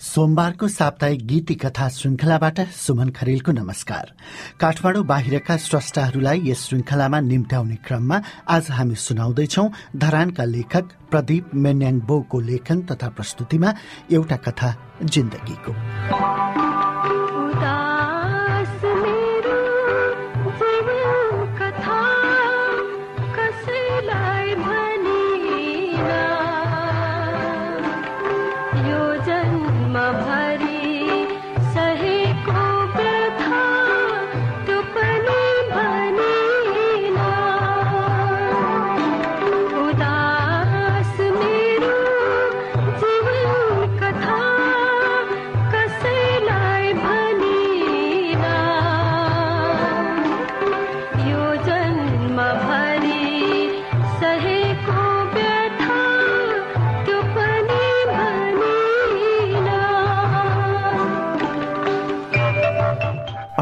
सोमबारको साप्ताहिक गीती कथा श्रृङ्खलाबाट सुमन खरेलको नमस्कार। काठमाडौँ बाहिरका स्रष्टाहरूलाई यस श्रृङ्खलामा निम्त्याउने क्रममा आज हामी सुनाउँदैछौ धरानका लेखक प्रदीप मेन्याङबोको लेखन तथा प्रस्तुतिमा एउटा कथा जिन्दगीको।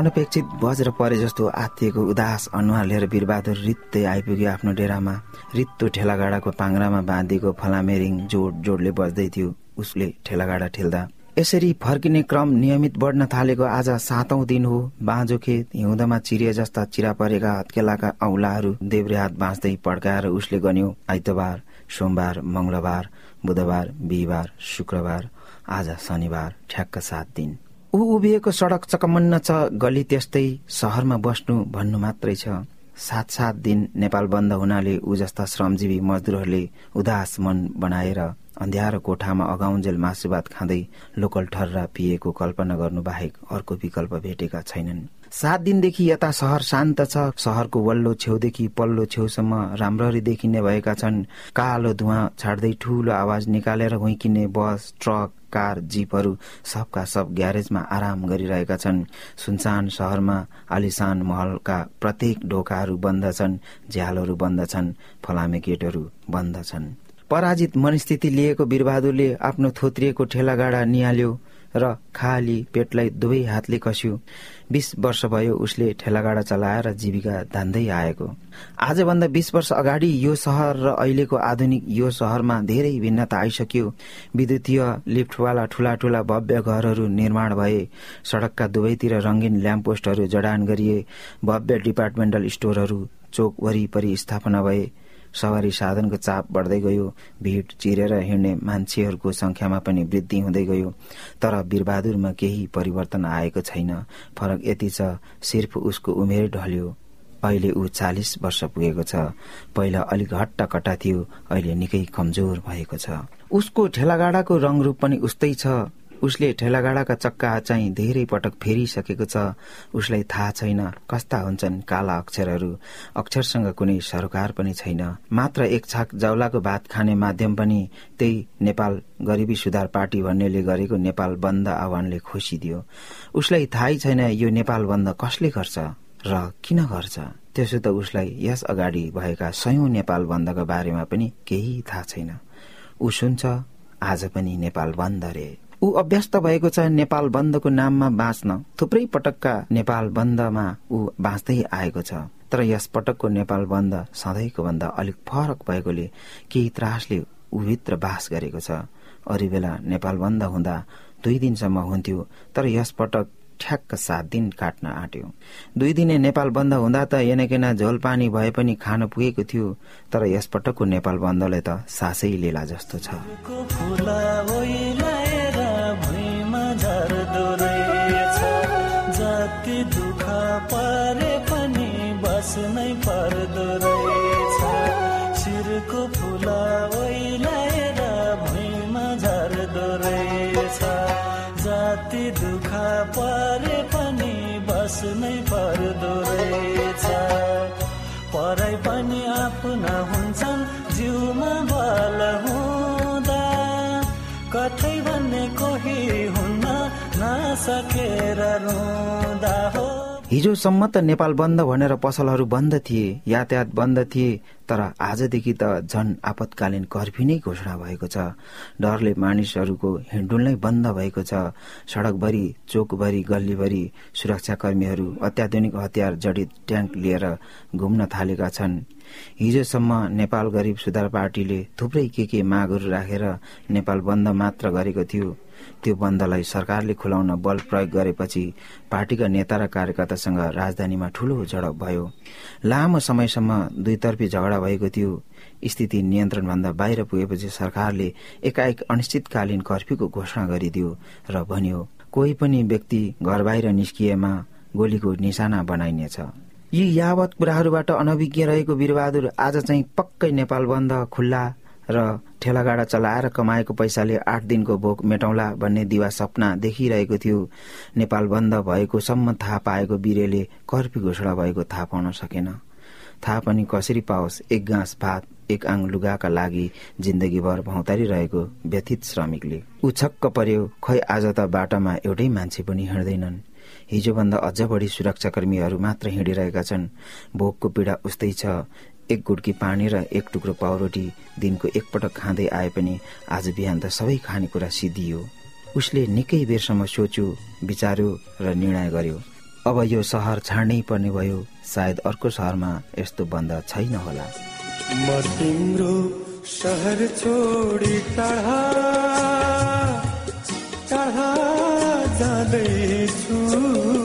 अनपेक्षित बज्र परे जस्तो आत्तिएको उदास अनुहार लिएर वीरबहादुर रित्तै आइपुग्यो आफ्नो डेरामा। रित्तो ठेलागाडाको पाङ्रामा बाँधिएको फलामेरिङ जोड जोडले बज्दै थियो। उसले ठेलागाडा ठेल्दा यसरी फर्किने क्रम नियमित बढ्न थालेको आज सातौं दिन हो। बाँझो खेत हिउँदमा चिरिए जस्ता चिरा परेका हत्केलाका औलाहरू देब्रे हात बाँच्दै पड्काएर उसले गन्यो आइतबार सोमबार मंगलबार बुधबार बिहिबार शुक्रबार आज शनिबार ठ्याक्क सात दिन। ऊ उभिएको सड़क चकमन्न छ गली त्यस्तै सहरमा बस्नु भन्नु मात्रै छ। सात सात दिन नेपाल बन्द हुनाले ऊ जस्ता श्रमजीवी मजदुरहरूले उदास मन बनाएर अन्ध्यारो कोठामा अगाउन्जेल मासुभात खाँदै लोकल ठर्रा पिएको कल्पना गर्नु बाहेक अर्को विकल्प भेटेका छैनन्। सात दिनदेखि यता सहर शान्त छ सहरको वल्लो छेउदेखि पल्लो छेउसम्म राम्ररी देखिने भएका छन्। कालो धुवा छाड्दै ठूलो आवाज निकालेर हुइकिने बस ट्रक कार जीपहरू सबका सब ग्यारेजमा आराम गरिरहेका छन्। सुनसान शहरमा आलिसान महलका प्रत्येक ढोकाहरू बन्द छन् झ्यालहरू बन्द छन् फलामे गेटहरू बन्द छन्। पराजित मनस्थिति लिएको वीरबहादुरले आफ्नो थोत्रिएको ठेलागाडा निहाल्यो। र खाली पेटलाई दुवै हातले कस्यो। बीस वर्ष भयो उसले ठेलागाडा चलाएर जीविका धान्दै आएको। आजभन्दा बीस वर्ष अगाडि यो सहर र अहिलेको आधुनिक यो सहरमा धेरै भिन्नता आइसक्यो। विद्युतीय लिफ्टवाला ठूला ठूला भव्य घरहरू निर्माण भए सड़कका दुवैतिर रंगीन ल्याम्पपोस्टहरू जडान गरिए भव्य डिपार्टमेन्टल स्टोरहरू चोक वरिपरि स्थापना भए। सवारी साधनको चाप बढ्दै गयो। भीड़ चिरेर हिँड्ने मान्छेहरूको संख्यामा पनि वृद्धि हुँदै गयो। तर वीरबहादुरमा केही परिवर्तन आएको छैन। फरक यति छ सिर्फ उसको उमेर ढल्यो। अहिले ऊ चालिस वर्ष पुगेको छ। पहिला अलिक हट्टा थियो अहिले निकै कमजोर भएको छ। उसको ठेलागाडाको रंग रूप पनि उस्तै छ। उसले ठेलागाडाका चक्का चाहिँ धेरै पटक फेरिसकेको छ। उसलाई थाहा छैन कस्ता हुन्छन् काला अक्षरहरू। अक्षरसँग कुनै सरोकार पनि छैन। मात्र एक छाक जाउलाको भात खाने माध्यम पनि त्यही नेपाल गरिबी सुधार पार्टी भन्नेले गरेको नेपाल बन्द आह्वानले खोसिदियो। उसलाई थाहै छैन यो नेपाल बन्द कसले गर्छ र किन गर्छ। त्यसो त उसलाई यस अगाडि भएका सयौं नेपाल बन्दका बारेमा पनि केही थाहा छैन। ऊ सुन्छ आज पनि नेपाल बन्द रे। ऊ अभ्यस्त भएको छ नेपाल बन्दको नाममा बाँच्न। थुप्रै पटकका नेपाल बन्दमा ऊ बाँच्दै आएको छ। तर यस पटकको नेपाल बन्द सधैँको भन्दा अलिक फरक भएकोले केही त्रासले भित्र बास गरेको छ। अरू बेला नेपाल बन्द हुँदा दुई दिनसम्म हुन्थ्यो तर यस पटक ठ्याक्क सात दिन काट्न आँट्यो। दुई दिने नेपाल बन्द हुँदा त एनेकेना झोल पानी भए पनि खान पुगेको थियो तर यसपटकको नेपाल बन्दले त सासै लिला जस्तो छ। परे पनि बस्नै पर्दो रहेछ। शिरको फुला ओइलाएर भुइँमा झर्दो रहेछ। जाति दुःख परे पनि बस्नै पर्दो रहेछ। पराई पनि आफ्ना हुन्छन् जिउमा बल हुँदा। कतै भन्ने कोही हिजोसम्म त नेपाल बन्द भनेर पसलहरू बन्द थिए यातायात बन्द थिए तर आजदेखि त झन आपतकालीन कर्फ्यू नै घोषणा भएको छ। डरले मानिसहरूको हिँडुल नै बन्द भएको छ। सड़कभरि चोकभरि गल्लीभरि सुरक्षाकर्मीहरू अत्याधुनिक हतियार जडित ट्याङ्क लिएर घुम्न थालेका छन्। हिजोसम्म नेपाल गरिब सुधार पार्टीले थुप्रै के के मागहरू राखेर नेपाल बन्द मात्र गरेको थियो। त्यो बन्दलाई सरकारले खुलाउन बल प्रयोग गरेपछि पार्टीका नेता र कार्यकर्तासँग राजधानीमा ठूलो झडप भयो। लामो समयसम्म दुईतर्फी झगडा भएको थियो। स्थिति नियन्त्रणभन्दा बाहिर पुगेपछि सरकारले एकाएक अनिश्चितकालीन कर्फ्यूको घोषणा गरिदियो र भन्यो कोही पनि व्यक्ति घर बाहिर निस्किएमा गोलीको निशाना बनाइनेछ। यी यावत कुराहरूबाट अनभिज्ञ रहेको वीरबहादुर आज चाहिँ पक्कै नेपाल बन्द खुल्ला र ठेलागाडा चलाएर कमाएको पैसाले आठ दिनको भोक मेटौला भन्ने दिवा सपना देखिरहेको थियो। नेपाल बन्द भएको सम्म थाहा पाएको वीरेले कर्फ्यू घोषणा भएको थाहा पाउन सकेन। थाहा पनि कसरी पाओस् एक गाँस भात एक आङ लुगाका लागि जिन्दगीभर भौतारिरहेको व्यथित श्रमिकले। उछक्क पर्यो खै आज त बाटामा एउटै मान्छे पनि हिँड्दैनन्। हिजोभन्दा अझ बढी सुरक्षाकर्मीहरू मात्र हिँडिरहेका छन्। भोकको पीड़ा उस्तै छ। एक गुड्की पानी र एक टुक्रो पाउरोटी दिनको एकपटक खाँदै आए पनि आज बिहान त सबै खानेकुरा सिद्धियो। उसले निकै बेरसम्म सोच्यो विचार्यो र निर्णय गर्यो। अब यो सहर छाड्नै पर्ने भयो सायद अर्को सहरमा यस्तो बन्द छैन होला। जाँदैछु।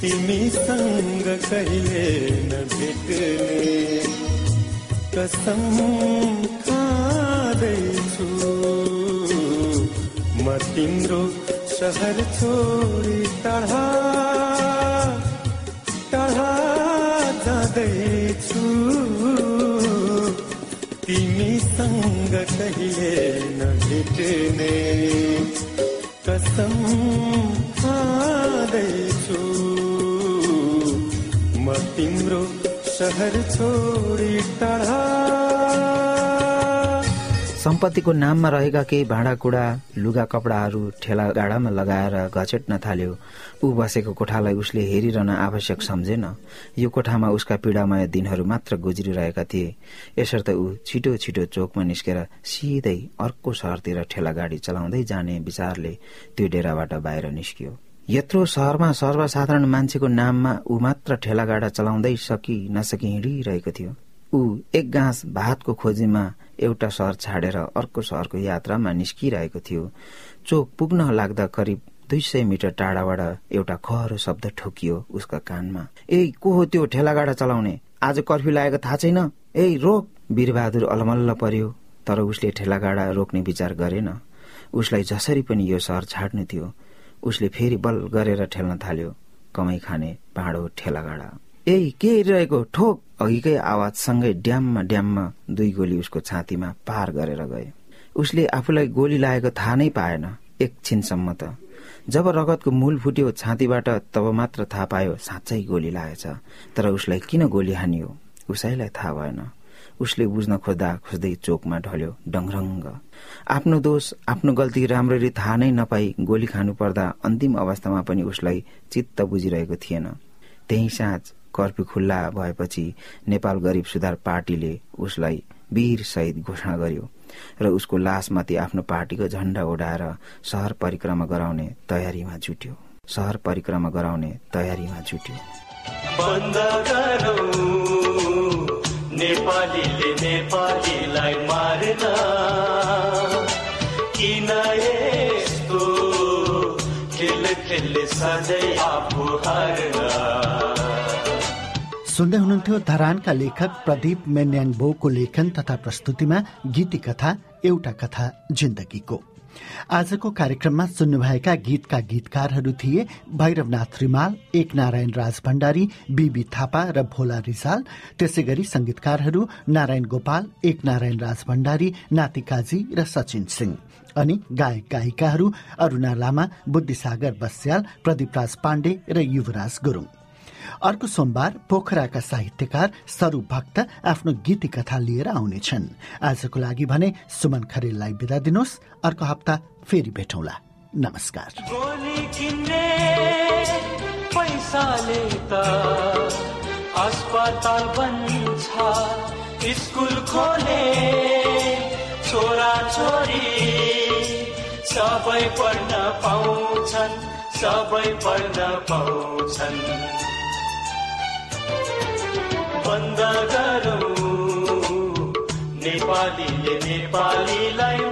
तिमीसँग कहिले नभेट्ने कसम खाँदैछु। म तिम्रो सहर छोडी टाढा टाढा जाँदैछु। तिमीसँग कहिले नभेट्ने कसम खाँदैछु। तिम्रो सहर छोडी सम्पत्तिको नाममा रहेका केही भाँडाकुँडा लुगा कपडाहरू ठेला गाडामा लगाएर घचेट्न थाल्यो। ऊ बसेको कोठालाई उसले हेरिरहन आवश्यक सम्झेन। यो कोठामा उसका पीडामय दिनहरू मात्र गुज्रिरहेका थिए। यसर्थ ऊ छिटो छिटो चोकमा निस्केर सिधै अर्को सहरतिर ठेला गाडी चलाउँदै जाने विचारले त्यो डेराबाट बाहिर निस्कियो। यत्रो सहरमा सर्वसाधारण मान्छेको नाममा ऊ मात्र ठेलागाडा चलाउँदै सकि नसकि हिँडिरहेको थियो। ऊ एक गाँस भातको खोजीमा एउटा सहर छाडेर अर्को सहरको यात्रामा निस्किरहेको थियो। चोक पुग्न लाग्दा करिब दुई सय मिटर टाढाबाट एउटा खहरो शब्द ठोकियो उसका कानमा। ए को हो त्यो ठेलागाडा चलाउने? आज कर्फ्यू लागेको थाहा छैन। ए रोक! वीरबहादुर अलमल्ल पर्यो तर उसले ठेलागाडा रोक्ने विचार गरेन। उसलाई जसरी पनि यो सहर छाड्नु थियो। उसले फेरि बल गरेर ठेल्न थाल्यो। कमाई खाने भाँडो ठेलागाडा। ए के हेरिरहेको? ठोक! अघिकै आवाजसँगै ड्याममा ड्याममा दुई गोली उसको छातीमा पार गरेर गए। उसले आफूलाई गोली लागेको थाहा नै पाएन एकछिनसम्म त। जब रगतको मूल फुट्यो छातीबाट तब मात्र थाहा पायो साँच्चै गोली लागेछ। तर उसलाई किन गोली हानियो? उसैलाई थाहा भएन। उसले बुझ्न खोज्दा खोज्दै चोकमा ढल्यो डङरङ्ग आफ्नो दोष आफ्नो गल्ती राम्ररी थाहा नै नपाई गोली खानु पर्दा अन्तिम अवस्थामा पनि उसलाई चित्त बुझिरहेको थिएन। त्यही साँझ कर्फ्यू खुल्ला भएपछि नेपाल गरिब सुधार पार्टीले उसलाई वीर शहीद घोषणा गर्यो र उसको लासमाथि आफ्नो पार्टीको झण्डा उडाएर सहर परिक्रमा गराउने तयारीमा जुट्यो। सहर परिक्रमा गराउने तयारीमा जुट्यो। नेपालीले नेपालीलाई मार्न किन यस्तो खेल खेल सधैँ आफू हार्न? सुन्दै हुनुहुन्थ्यो धरानका लेखक प्रदीप मेन्याङबोको लेखन तथा प्रस्तुतिमा गीती कथा एउटा कथा जिन्दगीको। आजको कार्यक्रममा सुन्नुभएका गीतका गीतकारहरू थिए भैरवनाथ रिमाल एक नारायण राज भण्डारी बीबी थापा र भोला रिजाल त्यसै गरी संगीतकारहरू नारायण गोपाल एक नारायण राज भण्डारी नातिकाजी र सचिन सिंह अनि गायक गायिकाहरू अरूणा लामा बुद्धिसागर बस्याल प्रदीप राज पाण्डे र युवराज गुरूङ। अर्को सोमबार पोखराका साहित्यकार सरु भक्त आफ्नो गीती कथा लिएर आउनेछन्। आजको लागि भने सुमन खरेललाई विदा दिनुहोस् अर्को हप्ता फेरि भेटौँला। नमस्कार। अस्पताल बन्छ। स्कुल खोले छोरा छोरी सबै पढ्न पाउँछन् सबै पढ्न पाउँछन्। गरौँ नेपालीले नेपालीलाई